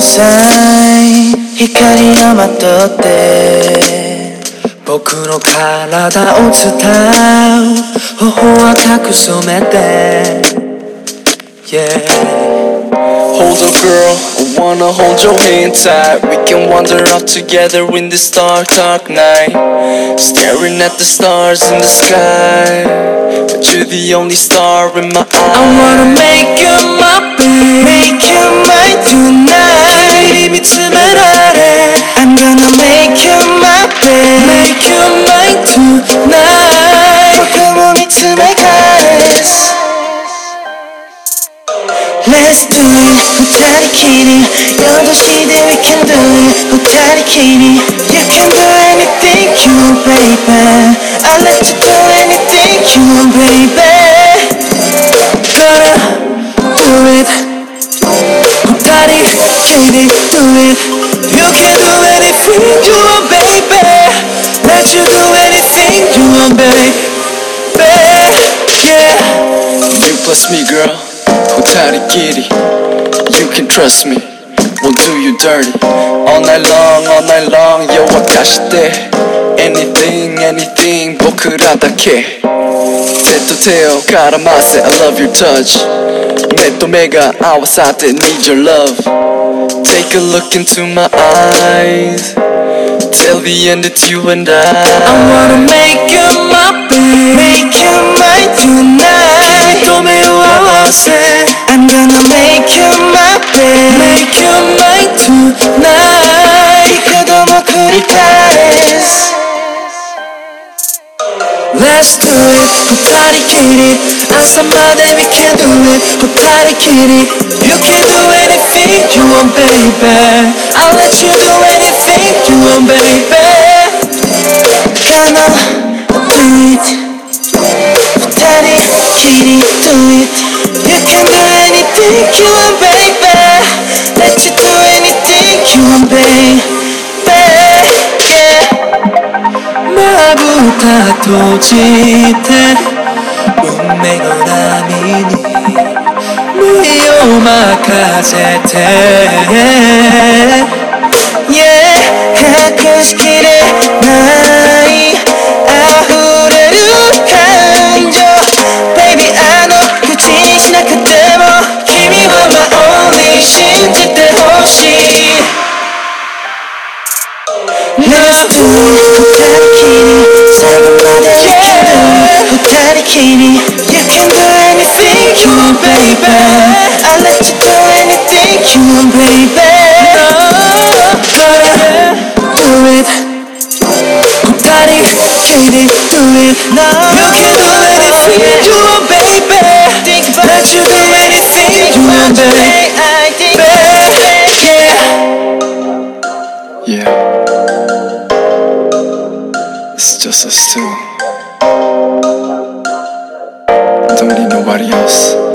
さい光がまとって僕の体を伝う頬赤く染めて Yeah Hold up, girl. I wanna hold your hand tight. We can wander out together in this dark, dark night. Staring at the stars in the sky. But you're the only star in my I eyes. wanna make you my babe Make you mine Let's do it 호텔이 키리 8시대 we can do it 호텔이 키리 You can do anything you want baby I'll let you do anything you want baby Gotta do it 호텔이 키리 do it You can do anything you want baby Let you do anything you want baby Yeah You plus me, girl. We're kinda. You can trust me. We'll do you dirty. All night long, all night long. Yo, I got you there. Anything, anything. 僕らだけ。手と手を絡ませ I love your touch. 目と目が合わさって Need your love. Take a look into my eyes. Till the end it's you and I. I wanna make you my baby. Make you my tonight. Let's do it, Popati Kitty I'm somebody we can do it, Popati Kitty You can do anything you want, baby. I'll let you do anything you want, baby. Gonna do it. Popati Kitty, do it. You can do anything you want, baby. 閉じて運命の波に身を任せて。Yeah 隠しきれない溢れる感情。Baby あの口にしなくても君は my only 信じてほしい。Let's do it 호 nobody, You can do anything you want, baby. I'll let you do anything you want, baby. No, gotta do it. Nobody, it, do it. No, you can do anything you want, baby. Think about let you do anything you want, baby. Yeah. Yeah. It's just us two. varias.